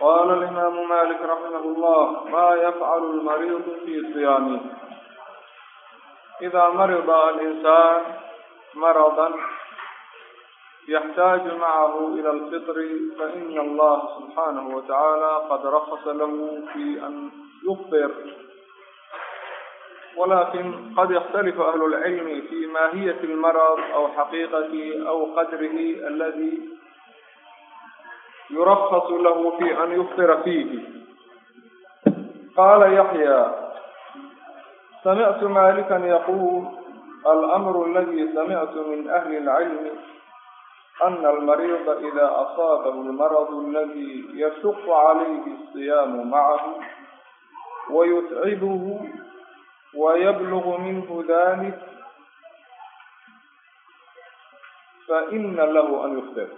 قال الإمام مالك رحمه الله ما يفعل المريض في صيامه إذا مرض الإنسان مرضا يحتاج معه إلى الفطر فإن الله سبحانه وتعالى قد رخص له في أن يفطر ولكن قد يختلف أهل العلم في ماهية المرض أو حقيقته أو قدره الذي يرخص له في أن يفطر فيه قال يحيى سمعت مالكا يقول الأمر الذي سمعت من أهل العلم أن المريض إذا أصابه المرض الذي يشق عليه الصيام معه ويتعبه ويبلغ منه ذلك فإن له أن يفطر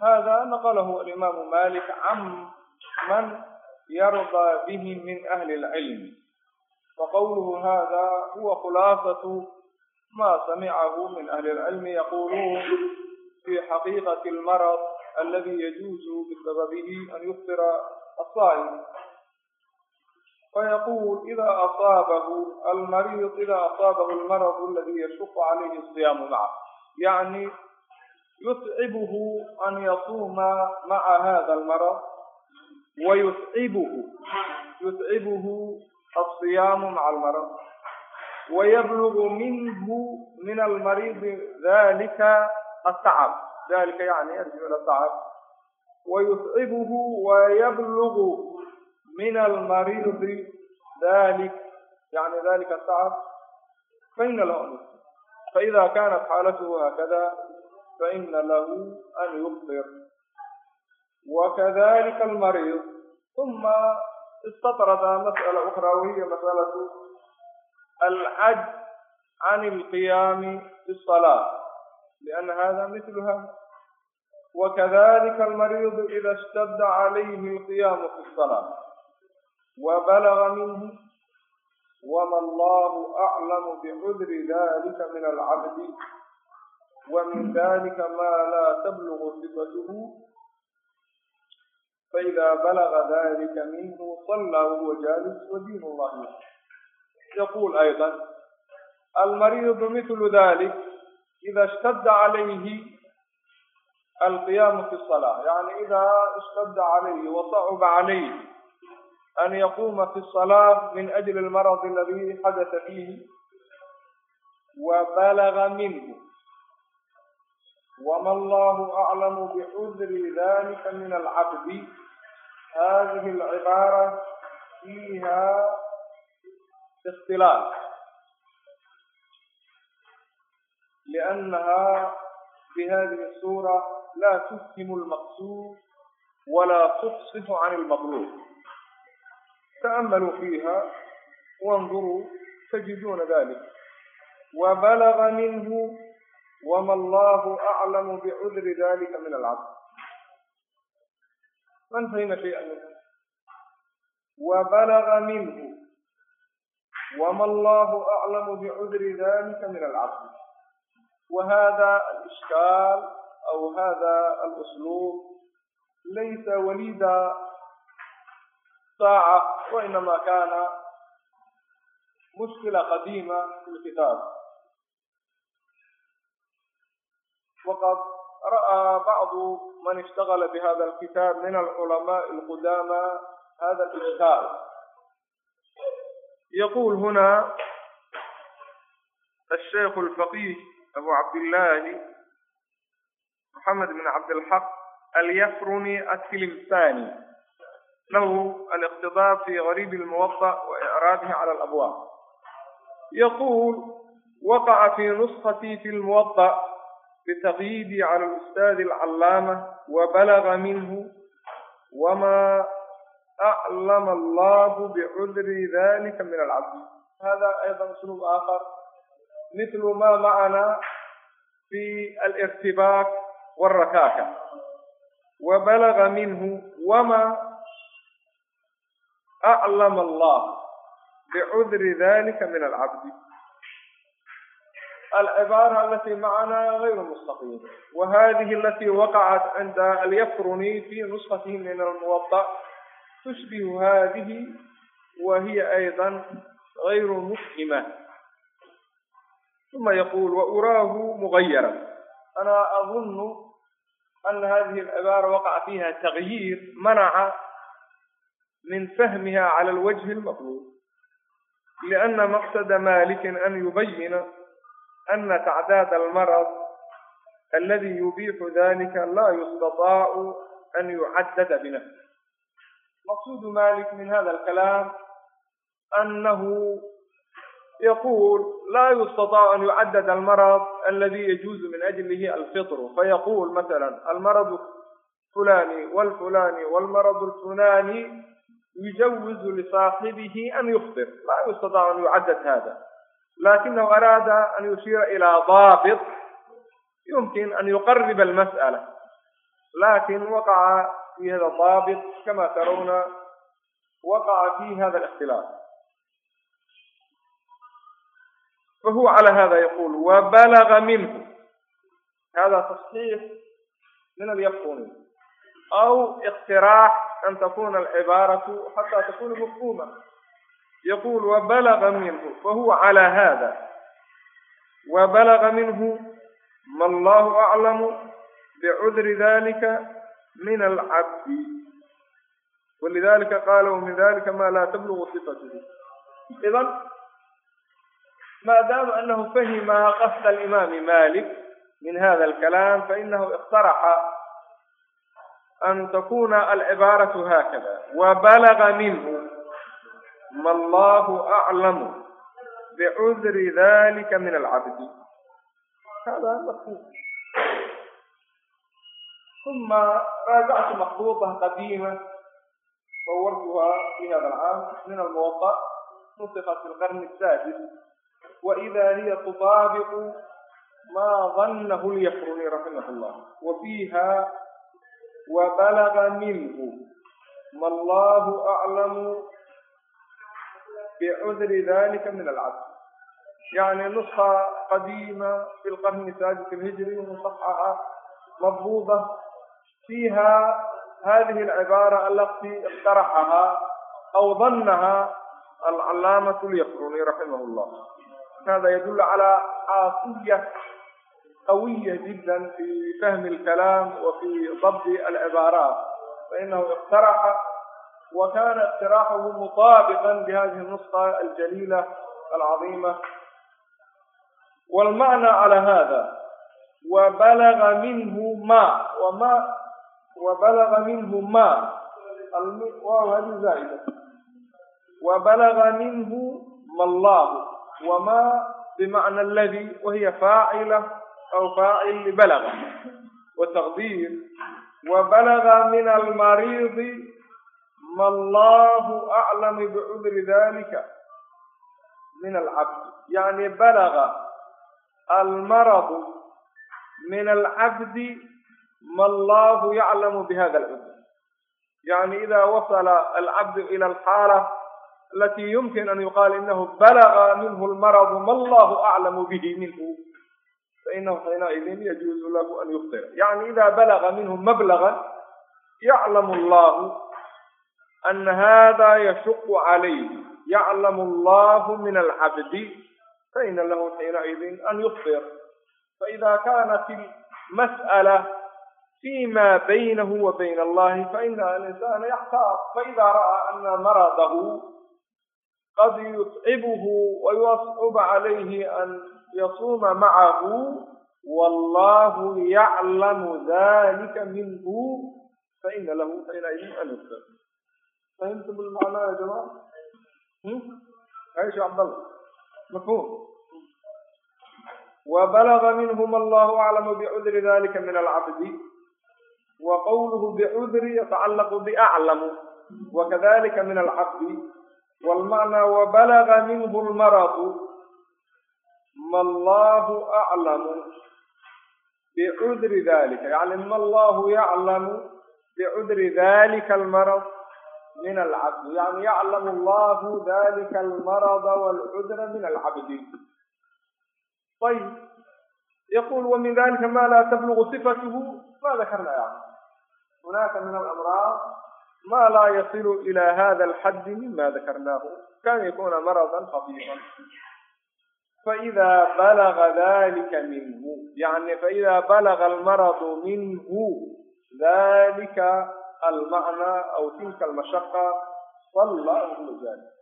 hada naqlahu alimaamu malik can man yardaa bihi min ahli اlcilmi faqowluhu hada huwa khulaasatu ma samicahu min ahli اlcilmi yaquluun fi xaqiiqati اlmarad aladi yajuuzu bisababihi an yuftira asaa'im فيقول إذا أصابه المريض إذا أصابه المرض الذي يشق عليه الصيام معه يعني يتعبه أن يصوم مع هذا المرض ويتعبه يتعبه الصيام مع المرض ويبلغ منه من المريض ذلك التعب ذلك يعني يرجع إلى التعب ويتعبه ويبلغ من المريض ذلك يعني ذلك التعب فإن له أن فإذا كانت حالته هكذا فإن له أن يفطر. وكذلك المريض. ثم استطرد مسألة أخرى وهي مسألة العجز عن القيام بالصلاة لأن هذا مثلها. وكذلك المريض إذا اشتد عليه القيام في الصلاة وبلغ منه وما الله أعلم بعذر ذلك من العبد. ومن ذلك ما لا تبلغ صفته فإذا بلغ ذلك منه صلى وهو جالس ودين الله يقول أيضا المريض مثل ذلك إذا اشتد عليه القيام في الصلاة يعني إذا اشتد عليه وصعب عليه أن يقوم في الصلاة من أجل المرض الذي حدث فيه وبلغ منه وما الله أعلم بعذر ذلك من العبد هذه العبارة فيها اختلاف لأنها بهذه الصورة لا تفهم المقصود ولا تفصح عن المطلوب تأملوا فيها وانظروا تجدون ذلك وبلغ منه وما الله أعلم بعذر ذلك من العبد من فهم شيئا منه وبلغ منه وما الله أعلم بعذر ذلك من العبد وهذا الإشكال أو هذا الأسلوب ليس وليد ساعة وإنما كان مشكلة قديمة في الكتاب وقد وqad ra'ىa bacdu man اshtagla bhada اlkitab min alculamaaءi اlqudama hada اlishkaal yaqul huna الshaykh اlfaqih abu cabdillahi moxamed bn cabdilxaq alyafruni atilimsani lahu aliqtidaab fi garibi اlmuwaطa waicraabihi clى اlabwaab yaqul waqaca fi nuskati fi اlmuwaطa بتغييبي على الأستاذ العلامة وبلغ منه وما أعلم الله بعذر ذلك من العبد. هذا أيضا أسلوب آخر. مثل ما معنا في الارتباك والركاكة. وبلغ منه وما أعلم الله بعذر ذلك من العبد. العبارة التي معنا غير مستقيمة وهذه التي وقعت عند اليفرني في نسخته من الموطأ تشبه هذه وهي أيضا غير مفهمة ثم يقول وأراه مغيرا أنا أظن أن هذه العبارة وقع فيها تغيير منع من فهمها على الوجه المطلوب لأن مقصد مالك أن يبين أن تعداد المرض الذي يبيح ذلك لا يستطاع أن يعدد بنفسه. مقصود مالك من هذا الكلام أنه يقول لا يستطاع أن يعدد المرض الذي يجوز من أجله الفطر. فيقول مثلا المرض الفلاني والفلاني والمرض الفلاني يجوز لصاحبه أن يفطر. لا يستطاع أن يعدد هذا. لكنه أراد أن يشير إلى ضابط يمكن أن يقرب المسألة لكن وقع في هذا الضابط كما ترون وقع فيه هذا الاختلاف فهو على هذا يقول وبلغ منه هذا تصحيح من اليقوني أو اقتراح أن تكون العبارة حتى تكون مفهومة يقول وبلغ منه فهو على هذا وبلغ منه ما الله أعلم بعذر ذلك من العبد ولذلك قال ومن ذلك ما لا تبلغ صفته إذا ما دام أنه فهم قصد الإمام مالك من هذا الكلام فإنه اقترح أن تكون العبارة هكذا وبلغ mallaahu aclamu bicudri dalika min alcabdi uma raajactu makduuba qadiima صwrtuha fi hada alcaam min almuwaطa nusikat fi lqarni الsaadis waإida hiya tudaabiqu ma dannahu lyafruni raximah اllah w fiiha wabalaga minhu mallahu aclamu bicudri dalika min alcabd yani nusha qadiima fi lqarni saadis alhijri musaxaxa madbuuda fiiha hadihi alcibaara alati ikhtaraxahaa aw danaha alcalaamaة lyaqruni raximah اllah hada yadul calى caasiya qawiya jida fi fahmi اlkalaam wa fi dabdi alcibaaraat fainahu ikhtaraxa وكان اقتراحه مطابقا بهذه النسخة الجليلة العظيمة. والمعنى على هذا وبلغ منه ما وما وبلغ منه ما. واو هذه زائدة. وبلغ منه ما الله وما بمعنى الذي وهي فاعلة أو فاعل لبلغ وتقدير وبلغ من المريض mallaahu aclamu bicudri dalika min alcabdi yacni balaga almaradu min alcabdi mallaahu yaclamu bihada alcudr yacni ida wasala alcabdu ila alxaala alati yumkin an yuqaal inahu balaga minhu lmaradu mallahu aclamu bihi minhu fainahu xiinaidin yajuuzu lahu an yuftira yacni ida balaga minhu mablagan yaclamu allahu مبلغا يعلم الله أن هذا يشق عليه يعلم الله من العبد فإن له حينئذ أن يفطر فإذا كانت المسألة فيما بينه وبين الله فإن الإنسان يحتاط فإذا رأى أن مرضه قد يتعبه ويصعب عليه أن يصوم معه والله يعلم ذلك منه فإن له حينئذ أن يفطر فهمتم المعنى يا جماعة؟ عيش عبد الله. مفهوم. وبلغ منهم الله أعلم بعذر ذلك من العبد وقوله بعذر يتعلق بأعلم وكذلك من العبد. والمعنى وبلغ منه المرض ما الله أعلم بعذر ذلك. يعني ما الله يعلم بعذر ذلك المرض؟ من العبد يعني يعلم الله ذلك المرض والعذر من العبد طيب يقول ومن ذلك ما لا تبلغ صفته ما ذكرنا يعني هناك من الأمراض ما لا يصل إلى هذا الحد مما ذكرناه كان يكون مرضا خفيفا فإذا بلغ ذلك منه يعني فإذا بلغ المرض منه ذلك المعنى أو تلك المشقة صلى والله المجاني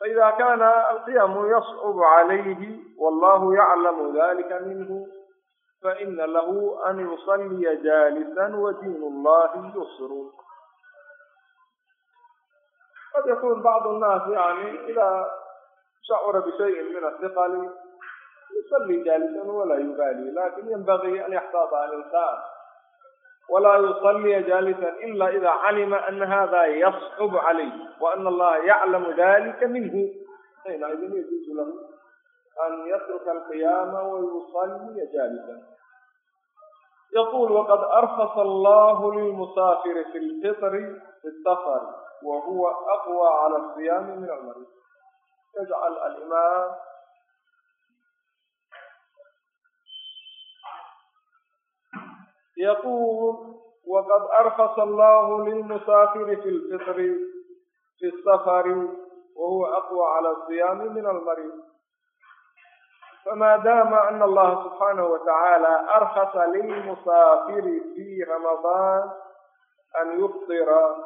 فإذا كان القيام يصعب عليه والله يعلم ذلك منه فإن له أن يصلي جالسا ودين الله يسر. قد يكون بعض الناس يعني إذا شعر بشيء من الثقل يصلي جالسا ولا يبالي لكن ينبغي أن يحتاط عن الخام الإنسان ولا يصلي جالسا إلا إذا علم أن هذا يصعب عليه وأن الله يعلم ذلك منه حينئذ يجوز له أن يترك القيام ويصلي جالسا يقول وقد أرخص الله للمسافر في الفطر في السفر وهو أقوى على الصيام من المريض يجعل الإمام يقول وقد أرخص الله للمسافر في الفطر في السفر وهو أقوى على الصيام من المريض. فما دام أن الله سبحانه وتعالى أرخص للمسافر في رمضان أن يفطر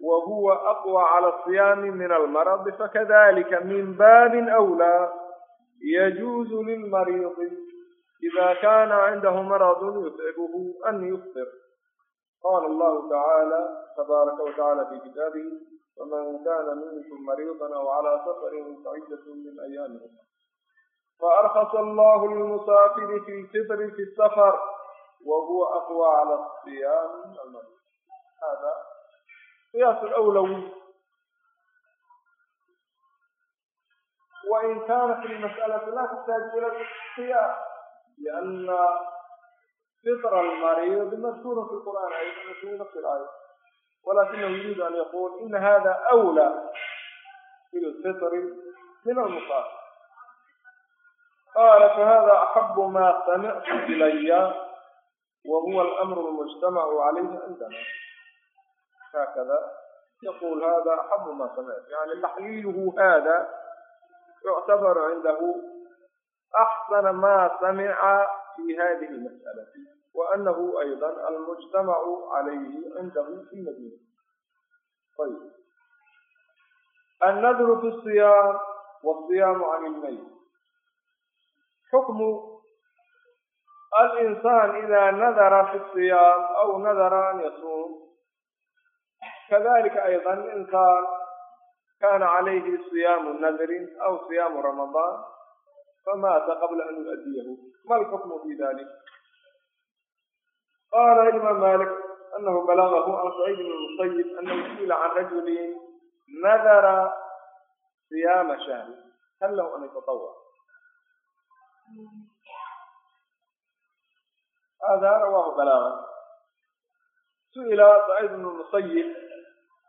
وهو أقوى على الصيام من المرض فكذلك من باب أولى يجوز للمريض إذا كان عنده مرض يتعبه أن يفطر. قال الله تعالى تبارك وتعالى في كتابه ومن كان منكم مريضا أو على سفر فعدة من أيام فأرخص الله للمسافر في الفطر في السفر وهو أقوى على الصيام المريض. هذا قياس الأولوي. وإن كانت المسألة لا تحتاج إلى الصيام. لأن فطر المريض مذكور في القرآن أيضا مذكور في الآية. ولكنه يريد أن يقول إن هذا أولى بالفطر من المصاب قال فهذا أحب ما سمعت إلي وهو الأمر المجتمع عليه عندنا. هكذا يقول هذا أحب ما سمعت. يعني تحليله هذا يعتبر عنده أحسن ما سمع في هذه المسألة وأنه أيضا المجتمع عليه عنده في المدينة. طيب. النذر في الصيام والصيام عن الميت. حكم الإنسان إذا نذر في الصيام أو نذر أن يصوم كذلك أيضا إن كان كان عليه صيام نذر أو صيام رمضان فمات قبل أن يؤديه ما الحكم في ذلك قال الإمام مالك أنه بلغه عن سعيد بن المسيب أنه سئل عن رجل نذر صيام شهر هل له أن يتطوع هذا رواه بلاغا سئل سعيد بن المسيب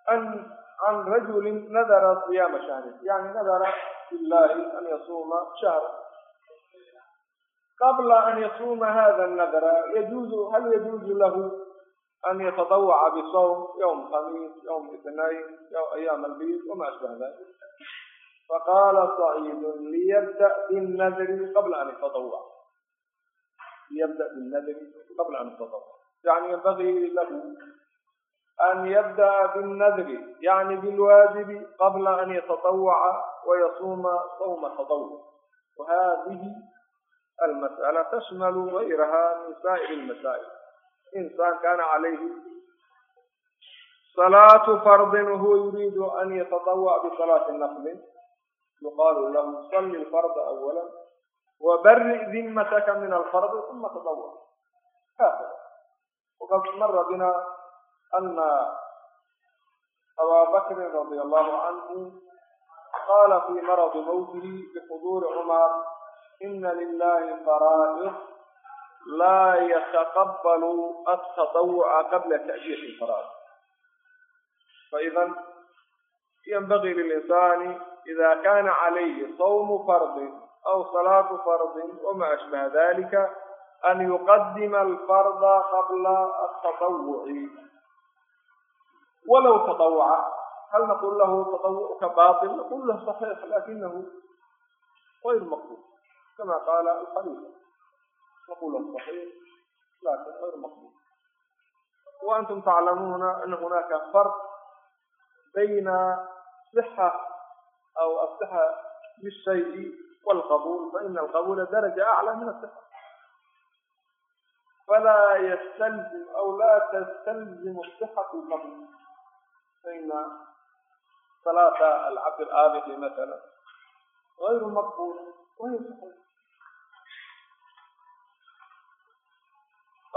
عن عن رجل نذر صيام شهر يعني نذر بالله أن يصوم شهرا قبل أن يصوم هذا النذر يجوز هل يجوز له أن يتطوع بصوم يوم خميس يوم اثنين يوم أيام البيض وما أشبه ذلك فقال سعيد ليبدأ بالنذر قبل أن يتطوع ليبدأ بالنذر قبل أن يتطوع يعني ينبغي له أن يبدأ بالنذر يعني بالواجب قبل أن يتطوع ويصوم صوم تطوع وهذه المسألة تشمل غيرها من سائر المسائل إنسان كان عليه صلاة فرض وهو يريد أن يتطوع بصلاة النفل يقال له صل الفرض أولا وبرئ ذمتك من الفرض ثم تطوع هكذا وقد مر بنا أن أبا بكر رضي الله عنه قال في مرض موته بحضور عمر إن لله فرائض لا يتقبل التطوع قبل تأدية الفرائض فإذا ينبغي للإنسان إذا كان عليه صوم فرض أو صلاة فرض وما أشبه ذلك أن يقدم الفرض قبل التطوع ولو تطوع هل نقول له تطوعك باطل نقول له صحيح لكنه غير كما قال الحديث وقول الصحيح لكن غير مقبول. وأنتم تعلمون أن هناك فرق بين صحة أو الصحة للشيء والقبول فإن القبول درجة أعلى من الصحة. فلا يستلزم أو لا تستلزم الصحة القبول فإن صلاة العبد الآبق مثلا غير مقبول وهي صحيح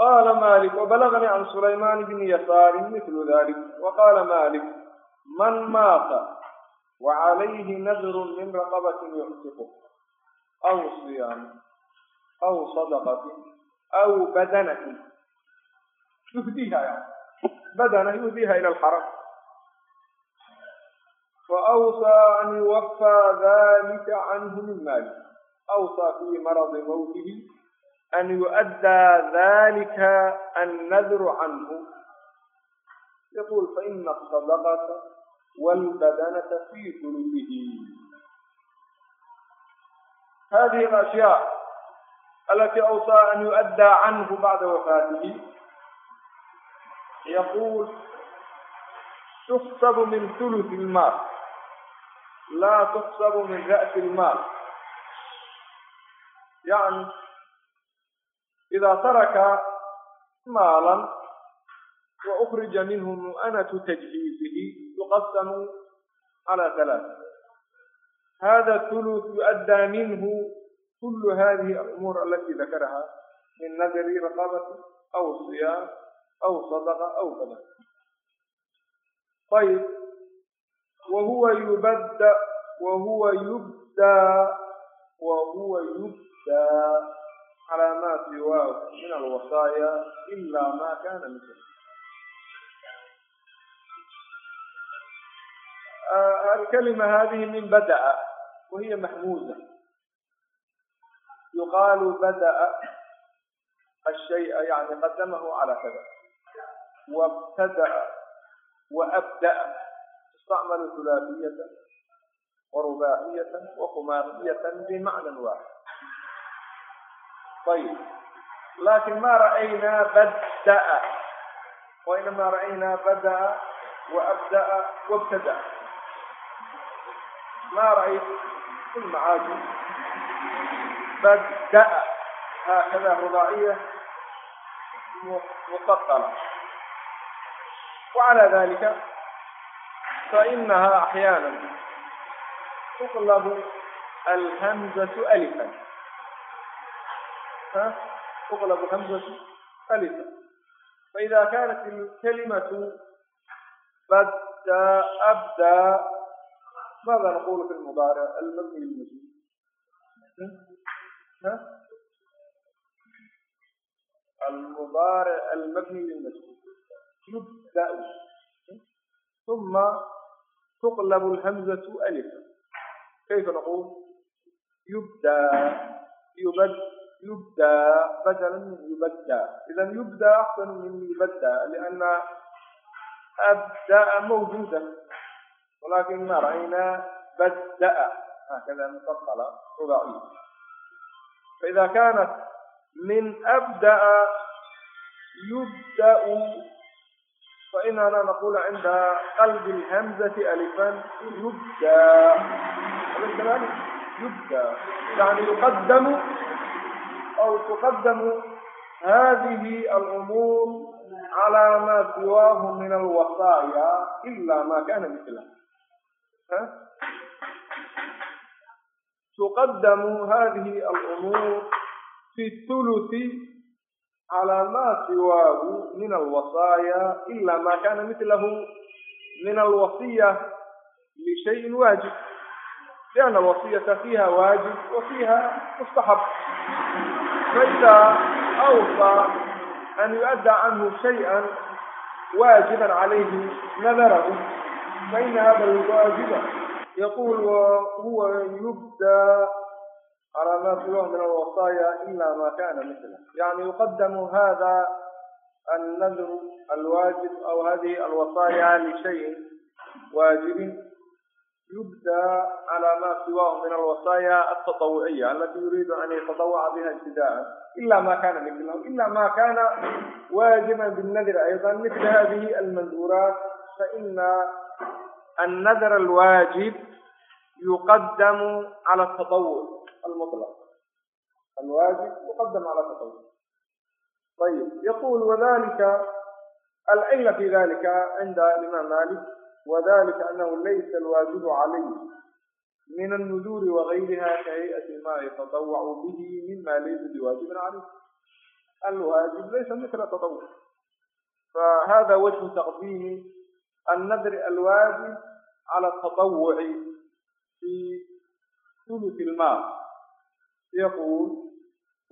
وهي صحيحة قال مالك وبلغني عن سليمان بن يسار مثل ذلك وقال مالك من مات وعليه نذر من رقبة يعتقه أو صيام أو صدقة أو بدنة يهديها يعني بدنة يهديها إلى الحرم وأوصى أن يوفى ذلك عنه من ماله أوصى في an yuؤdى ذlika الnadr canhu yaqul faina الصadqةa wاlbadanةa fi kullihi hadihi اlأشhyaaء alati awصىa an yuؤdى canhu baعda wafaatihi yaqul تxsb min ثuluث الmaal la تxsb min raأس الmaal yani المال يعني إذا ترك مالا وأخرج منه مؤنة تجهيزه يقسم على ثلاثة هذا الثلث يؤدى منه كل هذه الأمور التي ذكرها من نذر رقابة أو صيام أو صدقة أو كذا طيب وهو يبدأ وهو يبدى وهو يبدى على ما سواه من الوصايا إلا ما كان مثله آه الكلمة هذه من بدأ وهي محموزة يقال بدأ الشيء يعني قدمه على كذا وابتدأ وأبدأ تستعمل ثلاثية ورباعية وخماسية طيب. لكن ما رأينا بدأ. وإنما رأينا بدأ وأبدأ وابتدأ. ما رأيت؟ كل معاجم. بدأ. هكذا رضاعية مفطرة وعلى ذلك فإنها أحيانا تطلب الهمزة ألفا. تقلب همزة ألفا فإذا كانت الكلمة بدأ أبدأ ماذا نقول في المضارع؟ المبني للمجيء المضارع المبني للمجهول. يبدأ. ثم تقلب الهمزة ألفا كيف نقول؟ يبدأ. يبدأ. يبدأ بدلا من يبدأ. إذا يبدأ أحسن من يبدأ لأن أبدأ موجودا. ولكن ما رأينا بدأ. هكذا مفصلة رباعية فإذا كانت من أبدأ يبدأ فإننا نقول عند قلب الهمزة ألفا يبدأ. يبدأ. يعني يقدم أو تقدم هذه الأمور على ما سواه من الوصايا إلا ما كان مثله. ها؟ تقدم هذه الأمور في الثلث على ما سواه من الوصايا إلا ما كان مثله من الوصية لشيء واجب. لأن الوصية فيها واجب وفيها مستحب. فإذا أوصى أن يؤدى عنه شيئا واجبا عليه نذره. فإن هذا الواجب يقول وهو يبدى على ما سواه من الوصايا إلا ما كان مثله. يعني يقدم هذا النذر الواجب أو هذه الوصايا لشيء واجب. يبدأ على ما سواه من الوصايا التطوعية التي يريد أن يتطوع بها ابتداء إلا ما كان مثله إلا ما كان واجبا بالنذر أيضا مثل هذه المنذورات فإن النذر الواجب يقدم على التطوع المطلق الواجب يقدم على التطوع طيب يقول وذلك العلة في ذلك عند الإمام مالك wadalika anahu laysa alwaajibu calayh min alnuduuri wagayriha ka hay-ati ma yatadawwacu bihi mima laysa biwaajibin calayh alwaajib laysa mikla tadawuc fahada wajhu taqdiimi annadri alwaajib cala atadawuci fi ثلث المال يقول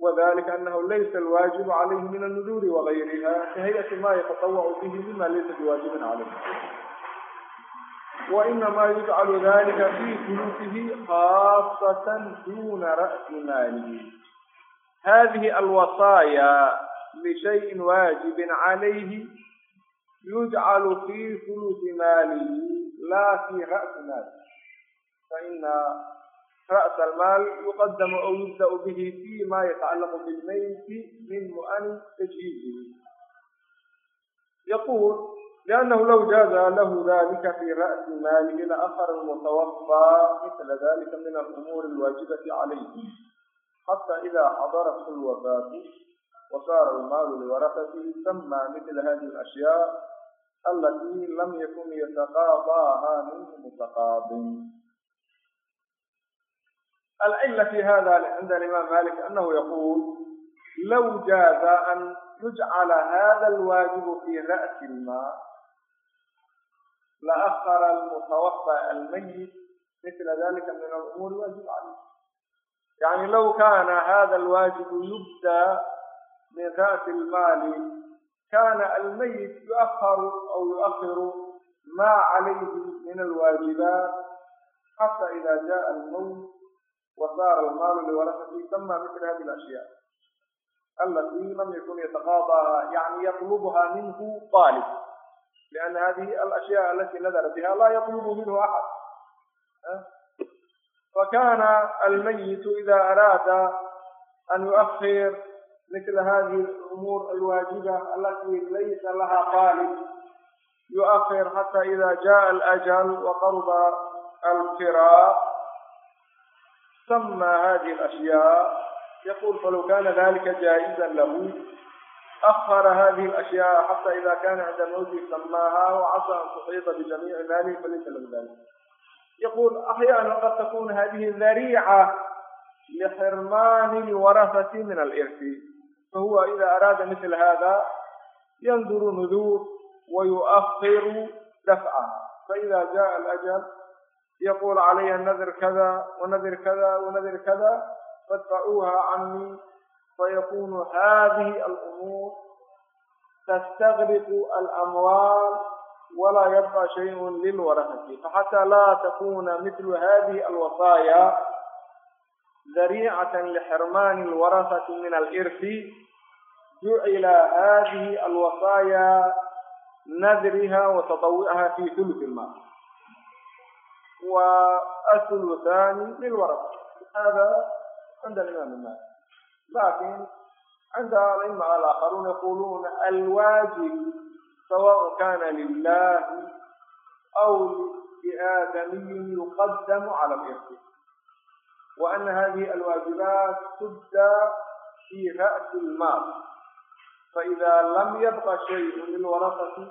وذلك أنه ليس الواجب عليه من النذور وغيرها كهيئة ما يتطوع به مما ليس بواجب عليه وإنما يجعل ذلك في ثلثه خاصة دون رأس ماله هذه الوصايا لشيء واجب عليه يجعل في ثلث ماله لا في رأس ماله فإن رأس المال يقدم أو يبدأ به فيما يتعلق بالميت من مؤن تجهيزه يقول لأنه لو جاز له ذلك في رأس ماله لأخر المتوفى مثل ذلك من الأمور الواجبة عليه. حتى إذا حضرته الوفاة وصار المال لورثته سمى مثل هذه الأشياء التي لم يكن يتقاضاها منه متقاض. العلة في هذا عند الإمام مالك أنه يقول لو جاز أن يجعل هذا الواجب في رأس المال لأخر المتوفى الميت مثل ذلك من الأمور الواجب عليه يعني لو كان هذا الواجب يبدأ من رأس المال كان الميت يؤخر أو يؤخر ما عليه من الواجبات حتى إذا جاء الموت وصار المال لورثته سمى مثل هذه الأشياء التي لم يكن يتقاضاها يعني يطلبها منه طالب لأن هذه الأشياء التي نذر بها لا يطلب منه أحد. فكان الميت إذا أراد أن يؤخر مثل هذه الأمور الواجبة التي ليس لها قالب يؤخر حتى إذا جاء الأجل وقرب القراء. سمى هذه الأشياء يقول فلو كان ذلك جائزا له أخر هذه الأشياء حتى إذا كان عند موته سماها وعسى أن تحيط بجميع ماله فليس له ذلك. يقول أحيانا قد تكون هذه ذريعة لحرمان الورثة من الإرث. فهو إذا أراد مثل هذا ينذر نذور ويؤخر دفعة. فإذا جاء الأجل يقول علي النذر كذا ونذر كذا ونذر كذا فادفعوها عني. فيكون هذه الأمور تستغرق الأموال ولا يبقى شيء للورثة. فحتى لا تكون مثل هذه الوصايا ذريعة لحرمان الورثة من الإرث جعل هذه الوصايا نذرها وتطوعها في ثلث المال. والثلثان للورثة. هذا عند الإمام المالك. لكن عند العلماء الآخرون يقولون الواجب سواء كان لله أو لآدمي يقدم على الإرسل وأن هذه الواجبات تبدأ في رأس المال. فإذا لم يبقى شيء للورثة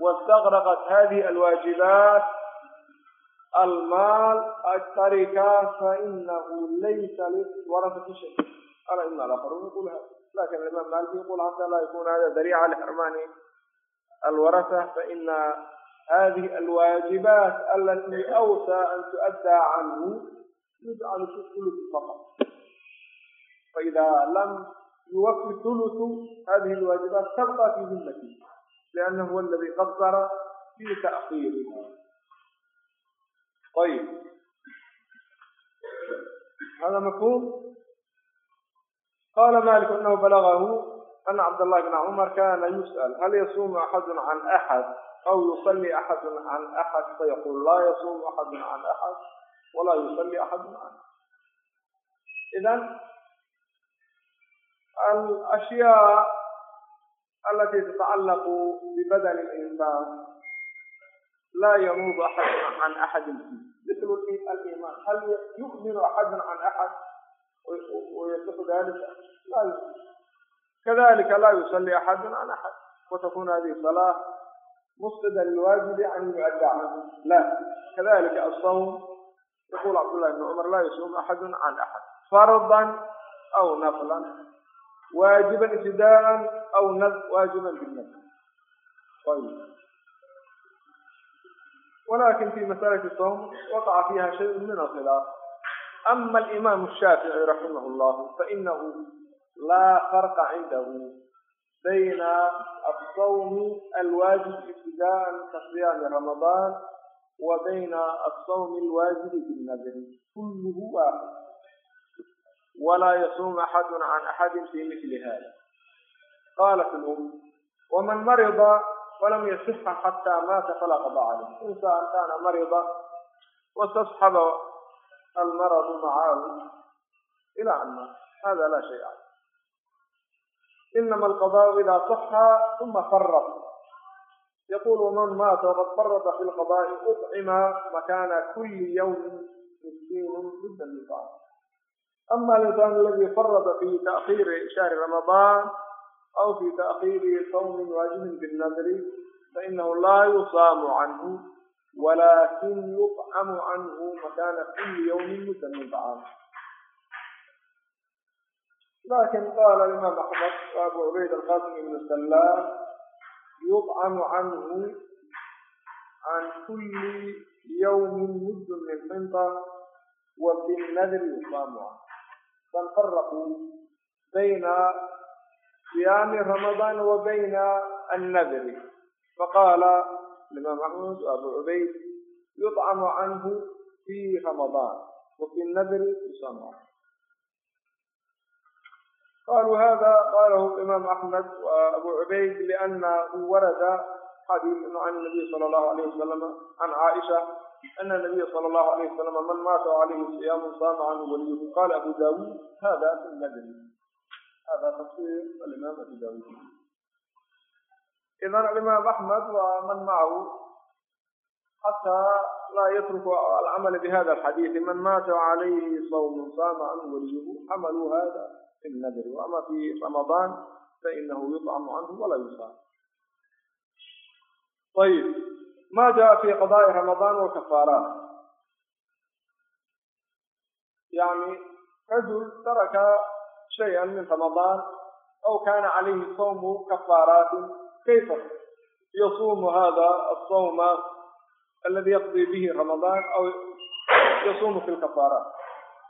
واستغرقت هذه الواجبات المال الطريقة فإنه ليس للورثة شيء. إما الآخرون يقول هذا لكن الإمام مالك يقول حتى لا يكون هذا ذريعة لحرمان الورثة فإن هذه الواجبات التي أوصى أن تؤدى عنه يجعل في الثلث فقط فإذا لم يوفي ثلث هذه الواجبات تبقى في ذمته لأنه هو الذي قدر في تأخيرها طيب هذا مفهوم قال مالك أنه بلغه أن عبد الله بن عمر كان يسأل هل يصوم أحد عن أحد أو يصلي أحد عن أحد فيقول لا يصوم أحد عن أحد ولا يصلي أحد عنه إذا الأشياء التي تتعلق ببدن الإنسان لا ينوب أحد عن أحد فيه مثل الإيمان هل يؤمن أحد عن أحد ويصف ذلك لا كذلك لا يصلي أحد عن أحد وتكون هذه الصلاة مفسدة للواجب عن المعدى لا. كذلك الصوم يقول عبد الله بن عمر لا يصوم أحد عن أحد فرضا أو نفلا واجبا ابتداء أو نذ واجبا بالنفل طيب. ولكن في مسألة الصوم وقع فيها شيء من الخلاف. أما الإمام الشافعي رحمه الله فإنه لا فرق عنده بين الصوم الواجب ابتداء كصيام رمضان وبين الصوم الواجب بالنذر كله واحد ولا يصوم أحد عن أحد في مثل هذا قالت الأم ومن مرض ولم يصح حتى مات فلا قضاء عليه إنسان كان مريضا واستصحب المرض معه إلى أن مات هذا لا شيء عليه إنما القضاء إذا صح ثم فرط يقول من مات وقد فرط في القضاء أطعم مكان كل يوم مسكين ضد النظام أما الإنسان الذي فرط في تأخير شهر رمضان أو في تأخير صوم واجب بالنذر فإنه لا يصام عنه ولكن يطعم عنه مكان كل يوم مسمى طعام لكن قال الإمام أحمد وأبو عبيد القاسم بن سلام يطعم عنه عن كل يوم مد من حنطة وبالنذر يصام عنه فنفرقوا بين صيام رمضان وبين النذر فقال الإمام أحمد وأبو عبيد يطعم عنه في رمضان وفي النذر يصام عنه قالوا هذا قاله الإمام أحمد وأبو عبيد لأنه ورد حديث عن النبي صلى الله عليه وسلم عن عائشة أن النبي صلى الله عليه وسلم من مات عليه صيام صام عنه وليه قال أبو داود هذا في النذر هذا تفسير الإمام أبو داود إذا الإمام أحمد ومن معه حتى لا يترك العمل بهذا الحديث من مات عليه صوم صام عنه وليه حملوا هذا في النذر وأما في رمضان فإنه يطعم عنه ولا يصام طيب ما جاء في قضاء رمضان والكفارات يعني رجل ترك شيئا من رمضان أو كان عليه صوم كيف يصوم هذا الصوم الذي يقضي به رمضان أو يصوم في الكفارة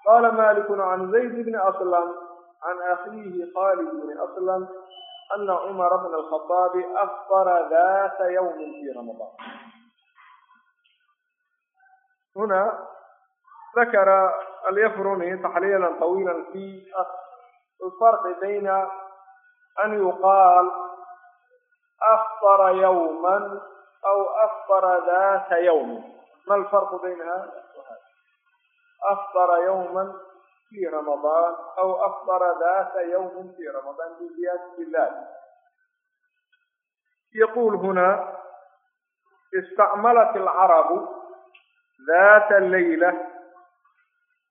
قال مالك عن زيد بن أسلم عن أخيه خالد بن أسلم أن عمر بن الخطاب أفطر ذات يوم في رمضان. هنا ذكر اليفرني تحليلا طويلا في الفرق بين أن يقال أفطر يوما أو أفطر ذات يوم. ما الفرق بينها أفطر يوما في رمضان أو أفطر ذات يوم في رمضان بزيادة الله. يقول هنا استعملت العرب ذات الليلة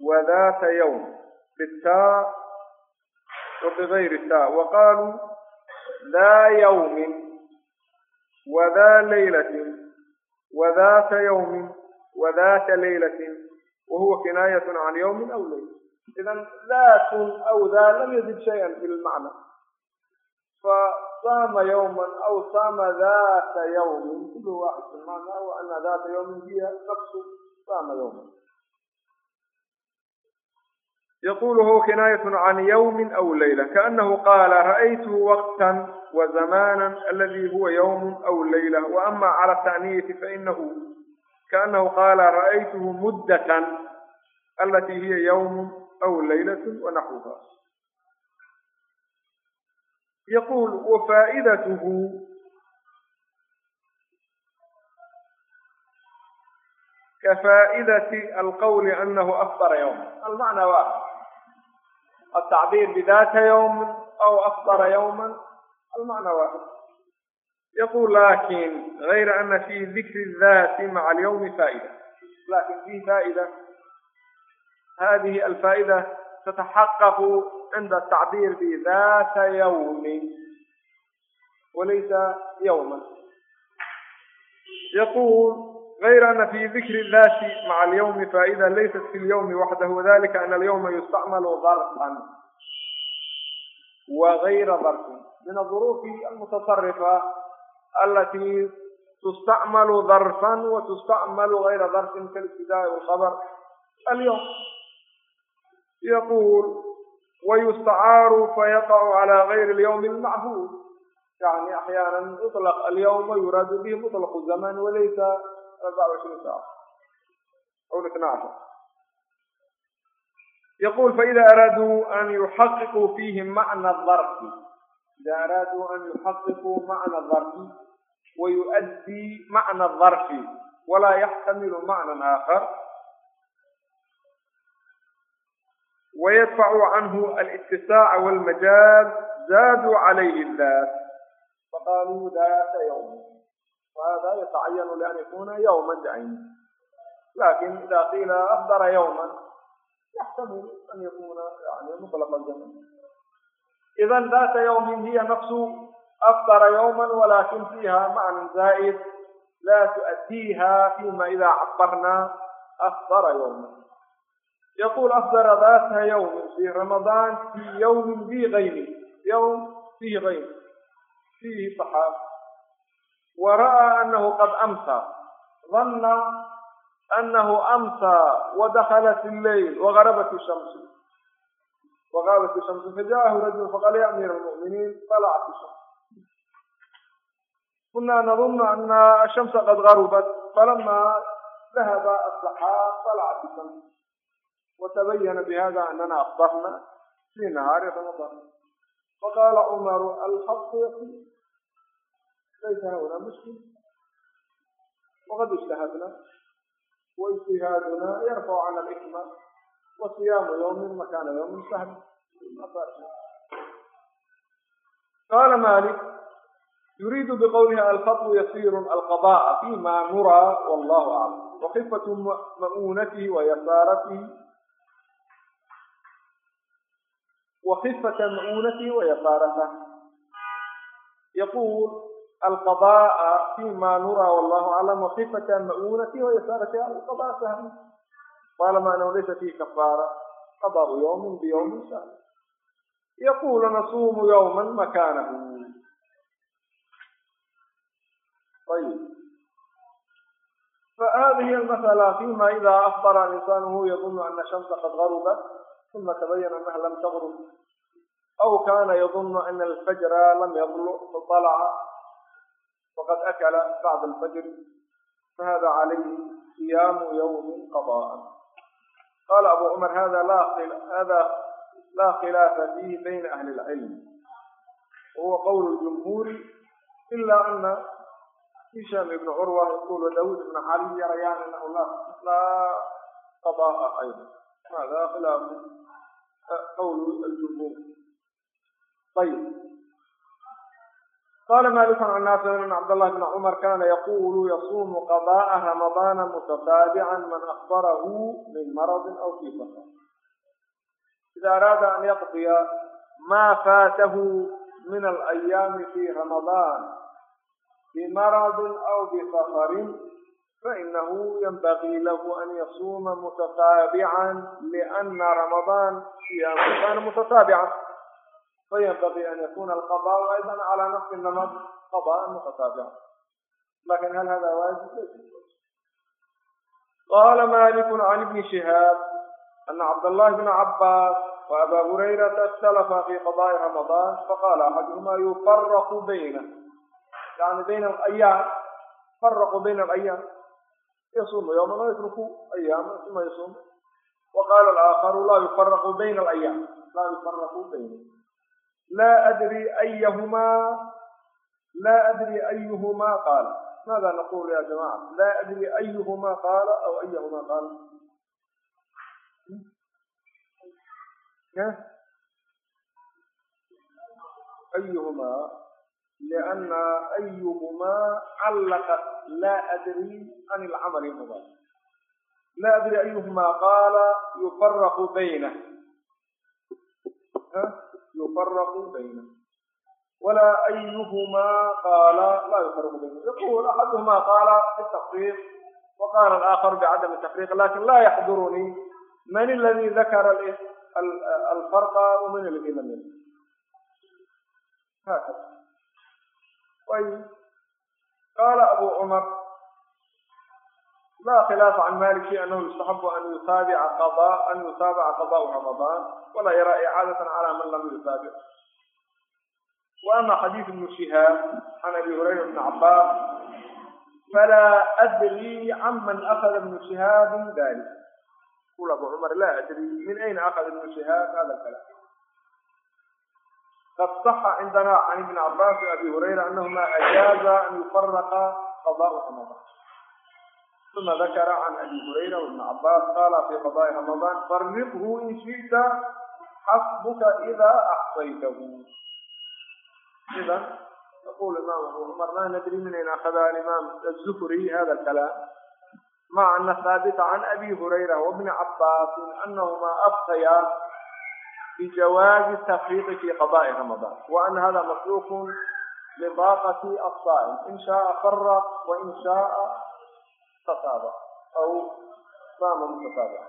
وذات يوم بالتاء وبغير التاء وقالوا لا يوم وذا ليلة وذات يوم وذات ليلة وهو كناية عن يوم أو ليلة إذا ذات أو ذا لم يزد شيئا في المعنى فصام يوما أو صام ذات يوم كل واحد في المعنى وأن ذات يوم هي نفس صام يوما يقول هو كناية عن يوم أو ليلة كأنه قال رأيته وقتا وزمانا الذي هو يوم أو ليلة وأما على التأنيث فإنه كأنه قال رأيته مدة التي هي يوم أو ليلة ونحوها يقول وفائدته كفائدة القول أنه أفطر يوم المعنى واحد التعبير بذات يوم أو أفطر يوما المعنى واحد. يقول لكن غير أن في ذكر الذات مع اليوم فائدة. لكن في فائدة هذه الفائدة تتحقق عند التعبير بذات يوم وليس يوما. يقول غير أن في ذكر الناس مع اليوم فائدة ليست في اليوم وحده ذلك أن اليوم يستعمل ظرفا وغير ظرف. من الظروف المتصرفة التي تستعمل ظرفا وتستعمل غير ظرف كالابتداء والخبر اليوم. يقول ويستعار فيقع على غير اليوم المعهود. يعني أحيانا يطلق اليوم ويراد به مطلق الزمان وليس أربعة وعشرين ساعة. أو لك نعشر يقول فإذا أرادوا أن يحققوا فيهم معنى الظرف إذا أرادوا أن يحققوا معنى الظرف ويؤدي معنى الظرف ولا يحتمل معنى آخر ويدفع عنه الاتساع والمجاز زادوا عليه الله فقالوا ذات يوم. وهذا يتعين لأن يكون يوما بعينه لكن إذا قيل أفضل يوما يحتمل أن يكون يعني مطلقا الزمن إذا ذات يوم هي نفس أفطر يوما ولكن فيها معنى زائد لا تؤديها فيما إذا عبرنا أفطر يوما. يقول أفطر ذات يوم في رمضان في يوم في غيره يوم في غيره فيه صحاب ورأى أنه قد أمسى ظن أنه أمسى ودخلت الليل وغربت الشمس وغابت الشمس فجاءه رجل فقال يا أمير المؤمنين طلعت الشمس كنا نظن أن الشمس قد غربت فلما ذهب السحاب طلعت الشمس وتبين بهذا أننا أخطأنا في نهار رمضان فقال عمر الحق يقين ليس هنا مشكل وقد اجتهدنا واجتهادنا يرفع عن الإثم وصيام يوم مكان يوم سهل قال مالك يريد بقولها الفضل يسير القضاء فيما نرى والله أعلم وخفة مؤونته ويسارته وخفة مؤونته ويسارته يقول القضاء فيما نرى والله أعلم وخفة مؤونته ويسارته القضاء سهل طالما أنه ليس فيه كفارة قضاء يوم بيوم سهل يقول نصوم يوما مكانه طيب فهذه المسألة فيما إذا أفطر الإنسان وهو يظن أن الشمس قد غربت ثم تبين أنها لم تغرب أو كان يظن أن الفجر لم يطلع فطلع وقد أكل بعد الفجر فهذا عليه صيام يوم قضاء. قال أبو عمر هذا لا هذا لا خلاف فيه بين أهل العلم. وهو قول الجمهور إلا أن هشام بن عروة يقول داود بن علي يريان أنه لا لا قضاء أيضا. هذا خلاف قول الجمهور. طيب. قال مالك عن نافع أن عبد الله بن عمر كان يقول يصوم قضاء رمضان متتابعا من أخبره من مرض أو في سفر إذا أراد أن يقضي ما فاته من الأيام في رمضان بمرض أو بسفر فإنه ينبغي له أن يصوم متتابعا لأن رمضان صيام كان متتابعا فينبغي أن يكون القضاء أيضا على نفس النمط. قضاء متتابع. لكن هل هذا واجب؟ ليس قال مالك عن ابن شهاب أن عبد الله بن عباس وأبا هريرة اختلفا في قضاء رمضان فقال أحدهما يفرق بينه. يعني بين الأيام فرقوا بين الأيام. يصوم يوما ويتركوا أياما ثم يصوم. وقال الآخر لا يفرق بين الأيام. لا يفرق بينه. لا أدري أيهما لا أدري أيهما قال ماذا نقول يا جماعة لا أدري أيهما قال أو أيهما قال أيهما لأن أيهما علق لا أدري عن العمل المضاف لا أدري أيهما قال يفرق بينه يفرق بينه. ولا أيهما قال لا يفرق بينه. يقول أحدهما قال بالتفريق وقال الآخر بعدم التفريق لكن لا يحضرني. من الذي ذكر الفرق ومن الذي لم يذكر هكذا. طيب. قال أبو عمر لا خلاف عن مالك في أنه يستحب أن يتابع قضاء أن يتابع قضاء رمضان ولا يرى إعادة على من لم يتابع وأما حديث ابن شهاب عن أبي هريرة بن عباس فلا أدري عمن أخذ ابن شهاب ذلك يقول أبو عمر لا أدري من أين أخذ ابن شهاب هذا الكلام قد صح عندنا عن ابن عباس وأبي هريرة أنهما أجاز أن يفرق قضاء رمضان ثم ذكر عن أبي هريرة وابن عباس قال في قضاء رمضان فرقه إن شئت حسبك إذا أحصيته إذا يقول الإمام أبو عمر لا ندري من أين أخذ الإمام الزهري هذا الكلام مع أن ثابت عن أبي هريرة وابن عباس أنهما أفتيا بجواز التفريط في قضاء رمضان وأن هذا مخلوق لباقة الصائم إن شاء فرق وإن شاء متقابة أو صام متتابع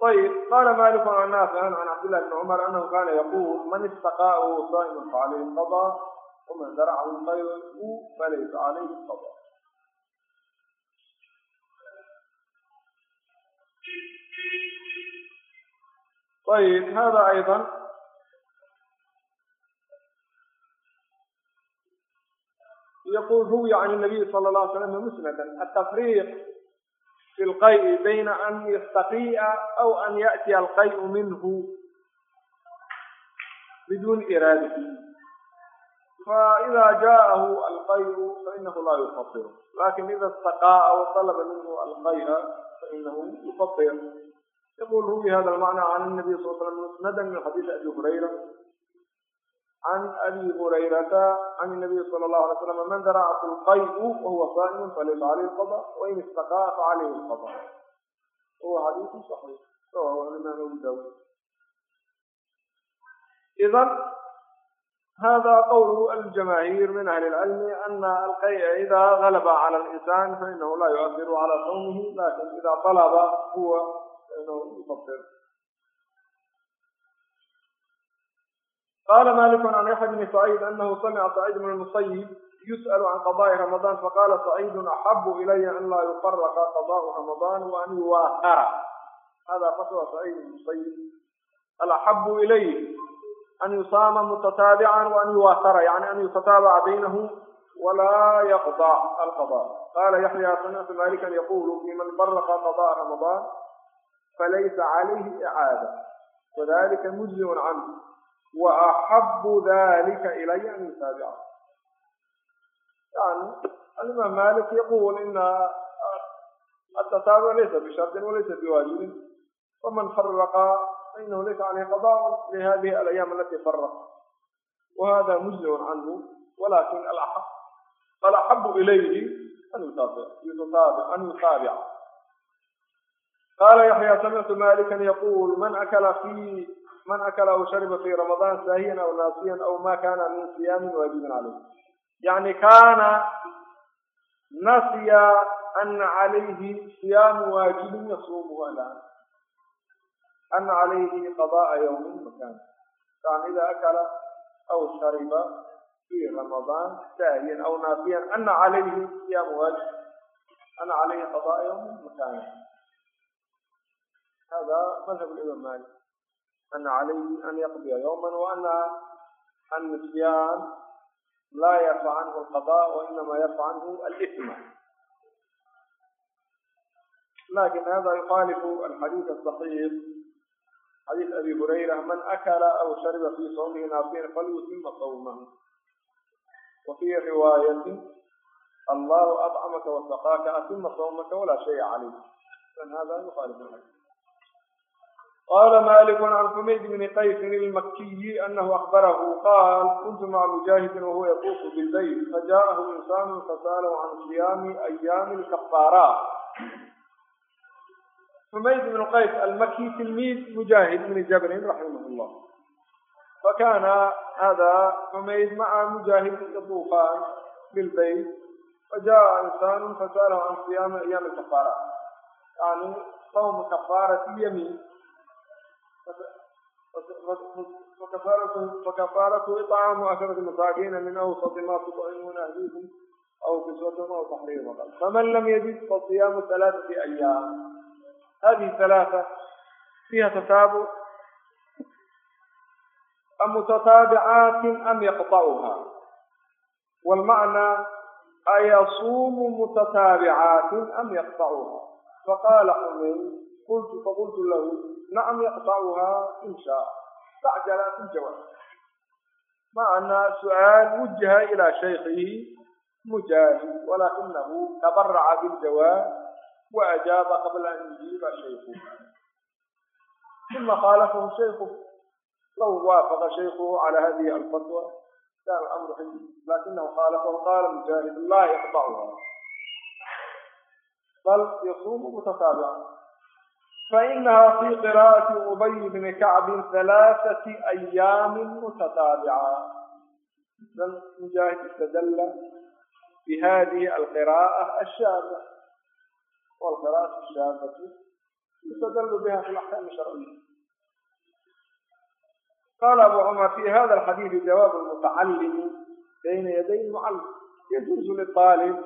طيب قال مالك عن نافع عن عبد الله بن عمر أنه كان يقول من استقاء صائم فعليه القضاء ومن زرعه خير فليس عليه القضاء طيب هذا أيضا يقول روي عن النبي صلى الله عليه وسلم مسندا التفريق في القيء بين أن يستقيء أو أن يأتي القيء منه بدون إرادته فإذا جاءه القيء فإنه لا يفطر لكن إذا استقاء وطلب منه القيء فإنه يفطر يقول روي هذا المعنى عن النبي صلى الله عليه وسلم مسندا من حديث أبي هريرة عن أبي هريرة عن النبي صلى الله عليه وسلم من درعه القيء وهو صائم فليس عليه القضاء وإن استقى فعليه القضاء هو حديث صحيح رواه الإمام أبو داود إذا هذا قول الجماهير من أهل العلم أن القيء إذا غلب على الإنسان فإنه لا يؤثر على صومه لكن إذا طلب هو فإنه قال مالك عن يحيى بن سعيد أنه سمع سعيد بن المصيب يسأل عن قضاء رمضان فقال سعيد أحب إلي أن لا يفرق قضاء رمضان وأن يواهر هذا فتوى سعيد بن المصيب الأحب إليه أن يصام متتابعا وأن يواثر يعني أن يتتابع بينه ولا يقضى القضاء. قال يحيى سمعت مالكا يقول في من فرق قضاء رمضان فليس عليه إعادة وذلك مجزم عنه. wa axabu dalika ilaya an yutaabica yani alimaam malik yaqul ina atataabع laysa bishardin walaysa biwaajibin faman faraqa fainahu laysa caleyh qadاء lihadihi alayaam alati faraq wahada mujzic canhu walakin alaxab alaxabu ilayhi an yutaabic an yutaabica qala yaxya samictu malika yaqul man akla fi من أكل أو شرب في رمضان ساهيا أو ناسيا أو ما كان من صيام واجب عليه يعني كان نسي أن عليه صيام واجب يصومه الآن أن عليه قضاء يوم مكان كان إذا أكل أو شرب في رمضان ساهيا أو ناسيا أن عليه صيام واجب أن عليه قضاء يوم مكان هذا مذهب الإمام مالك أن عليه أن يقضي يوما وأن النسيان لا يرفع عنه القضاء وإنما يرفع عنه الإثم. لكن هذا يخالف الحديث الصحيح. حديث أبي هريرة من أكل أو شرب في صومه ناصيا فليتم صومه. وفي رواية الله أطعمك وسقاك أتم صومك ولا شيء عليك. من هذا يخالف الحديث. قال مالك عن حميد بن قيس المكي أنه أخبره قال كنت مع مجاهد وهو يطوف بالبيت فجاءه إنسان فسأله عن صيام أيام الكفارات حميد بن قيس المكي تلميذ مجاهد بن جبر رحمه الله فكان هذا حميد مع مجاهد يطوفان بالبيت فجاء إنسان فسأله عن صيام أيام الكفارات يعني صوم كفارة اليمين فكفارته إطعام عشرة مساكين من أوسط ما تطعمون أهليكم أو كسوتهم أو تحرير رقبة فمن لم يجد فصيام ثلاثة أيام. هذه ثلاثة فيها تتابع. أم متتابعات أم يقطعها؟ والمعنى أيصوم متتابعات أم يقطعها؟ فقال حميد قلت فقلت له نعم يقطعها إن شاء استعجل في الجواب مع أن سؤال وجه إلى شيخه مجاهد ولكنه تبرع بالجواب وأجاب قبل أن يجيب شيخه ثم خالفه شيخه لو وافق شيخه على هذه الفتوى كان الأمر حلو لكنه خالفه قال مجاهد لا يقطعها بل يصوم متتابعا فإنها في قراءة أبي بن كعب ثلاثة أيام متتابعة. نعم، مجاهد استدل بهذه القراءة الشاذة. والقراءة الشاذة يستدل بها في الأحكام الشرعية. قال أبو عمر في هذا الحديث جواب المتعلم بين يدي المعلم. يجوز للطالب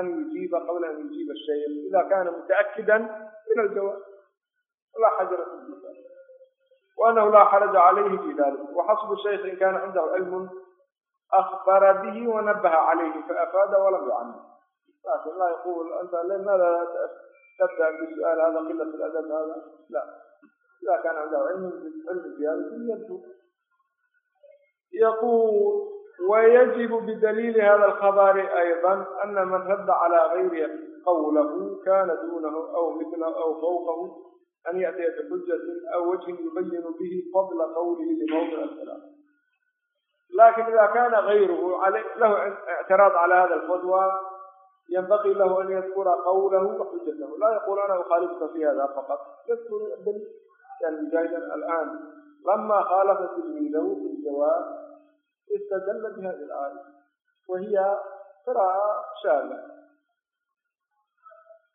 أن يجيب قبل أن يجيب الشيخ إذا كان متأكدا من الجواب. ilaa xajarat ljufaaf waanahu laa xaraja calayhi fi dalik waxasbu shaykh in kana cindahu cilmun akbara bihi wanabaha calayhi faafaada walam yacni saas laa yaqul anta maada tabda bisu'aal hada qilat ladab hada la إذا كان عنده علم علم بهذا ينتهي يقول ويجب بدليل هذا الخبر أيضا أن من رد على غيره قوله كان دونه أو مثله أو فوقه أن يأتي بحجة أو وجه يبين به فضل قوله لموضع الكلام لكن إذا كان غيره له اعتراض على هذا الفضوى ينبغي له أن يذكر قوله وحجته. لا يقول أنا أخالفك في هذا فقط. يذكر بل يعني جايدا الآن. لما خالف تلميذه في الجواب استدل بهذه الآية وهي قراءة شاملة.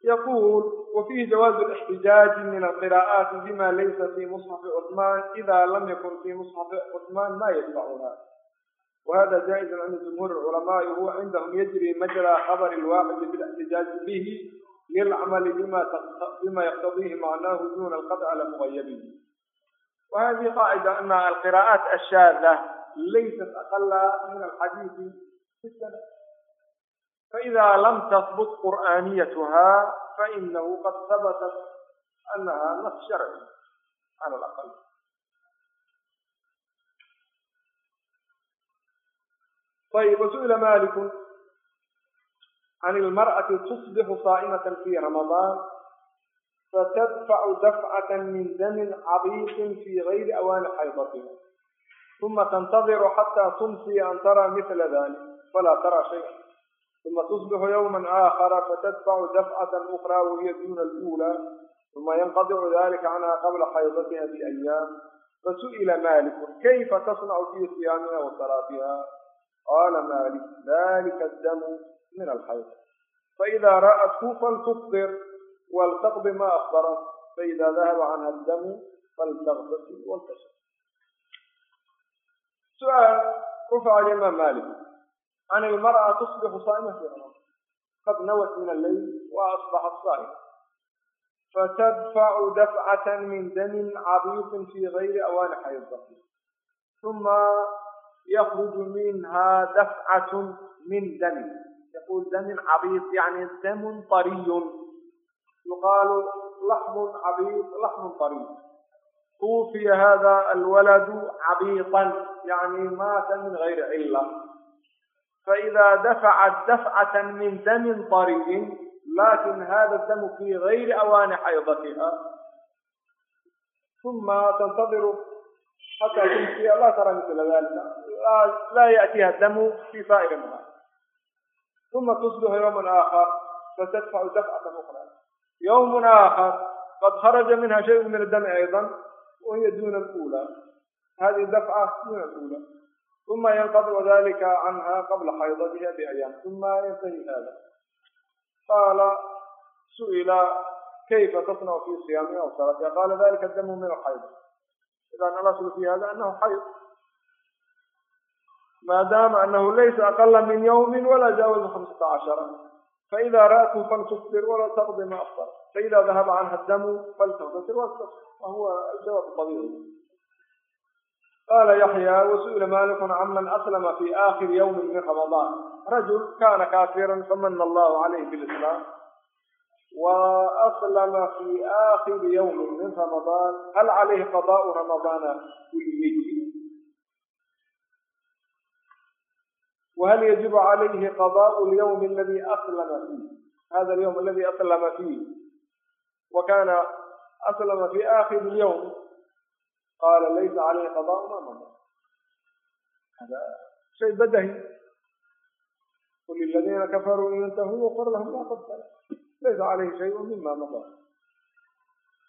يقول وفيه جواز الاحتجاج من القراءات بما ليس في مصحف عثمان إذا لم يكن في مصحف عثمان ما يدفعها وهذا جائز عند جمهور العلماء وهو عندهم يجري مجرى خبر الواحد بالاحتجاج به للعمل بما بما يقتضيه معناه دون القطع على مغيبه وهذه قاعدة أن القراءات الشاذة ليست أقل من الحديث في السنة فإذا لم تثبت قرآنيتها فإنه قد ثبتت أنها نص شرعي على الأقل. طيب وسئل مالك عن المرأة تصبح صائمة في رمضان فتدفع دفعة من دم عبيط في غير أوان حيضتها ثم تنتظر حتى تمسي أن ترى مثل ذلك فلا ترى شيئا. ثم تصبح يوما آخر فتدفع دفعة أخرى وهي دون الأولى ثم ينقطع ذلك عنها قبل حيضتها بأيام فسئل مالك كيف تصنع في صيامها وصلاتها قال مالك ذلك الدم من الحيض فإذا رأته فلتفطر ولتقض ما أخبرت فإذا ذهب عنها الدم فلتغتسل والتشرب سؤال رفع الإمام مالك عن المرأة تصبح صائمة في رمضان قد نوت من الليل وأصبحت صائمة فتدفع دفعة من دم عبيط في غير أوان حيضة ثم يخرج منها دفعة من دم يقول دم عبيط يعني دم طري يقال لحم عبيط لحم طريق توفي هذا الولد عبيطا يعني مات من غير علة فإذا دفعت دفعة من دم طريق لكن هذا الدم في غير أوان حيضتها. ثم تنتظر حتى تنسي لا ترى مثل ذلك. لا, يأتيها الدم في فائر ما ثم تصبح يوم آخر فتدفع دفعة أخرى. يوم آخر قد خرج منها شيء من الدم أيضا وهي دون الأولى. هذه الدفعة دون الأولى. ثم ينقطع ذلك عنها قبل حيضتها بأيام ثم ينتهي هذا قال سئل كيف تصنع في صيامها أو صلاتها قال ذلك الدم من الحيض إذا الأصل في هذا أنه حيض ما دام أنه ليس أقل من يوم ولا جاوز خمسة عشر فإذا رأته فلتفطر ولا تقضي ما أفطر فإذا ذهب عنها الدم فلتغتسل وتفطر وهو الجواب الطبيعي قال يحيى وسئل مالك عمن أسلم في آخر يوم من رمضان رجل كان كافرا فمن الله عليه بالإسلام وأسلم في آخر يوم من رمضان هل عليه قضاء رمضان كله وهل يجب عليه قضاء اليوم الذي أسلم فيه هذا اليوم الذي أسلم فيه وكان أسلم في آخر اليوم قال ليس عليه قضاء ما مضى هذا شيء بدهي قل للذين كفروا إن ينتهوا يغفر لهم ما قد ليس عليه شيء مما مضى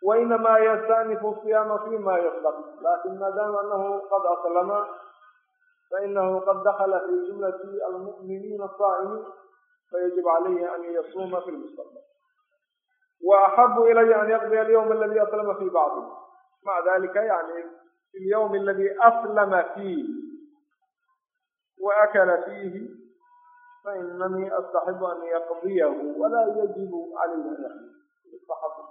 وإنما يستأنف الصيام فيما يصدق لكن ما دام أنه قد أسلم فإنه قد دخل في جملة المؤمنين الصائمين فيجب عليه أن يصوم في المستقبل وأحب إلي أن يقضي اليوم الذي أسلم في بعضه مع ذلك يعني في اليوم الذي أسلم فيه وأكل فيه فإنني أستحب أن يقضيه ولا يجب عليه أن يقضي يستحب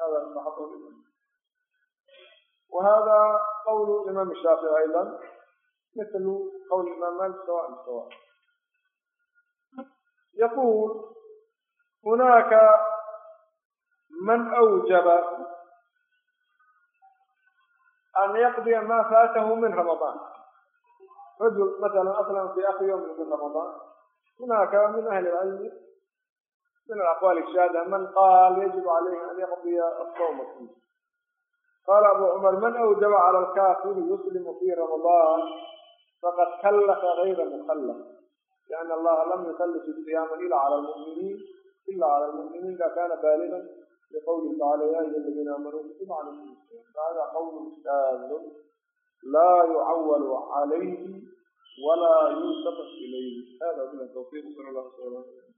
هذا يستحب وهذا قول الإمام الشافعي أيضا مثل قول الإمام مالك سواء سواء يقول هناك من أوجب أن يقضي ما فاته من رمضان رجل مثلا أسلم في آخر يوم من رمضان هناك من أهل العلم من الأقوال الشاذة من قال يجب عليه أن يقضي الصوم فيه قال أبو عمر من أوجب على الكافر يسلم في رمضان فقد كلف غير مكلف لأن الله لم يكلف الصيام إلا على المؤمنين إلا على بقوله تعالى يا أيها الذين آمنوا كتب عليكم الصيام. فهذا قول شاذ لا يعول عليه ولا يلتفت إليه. هذا من التوفيق. صلى الله عليه وسلم.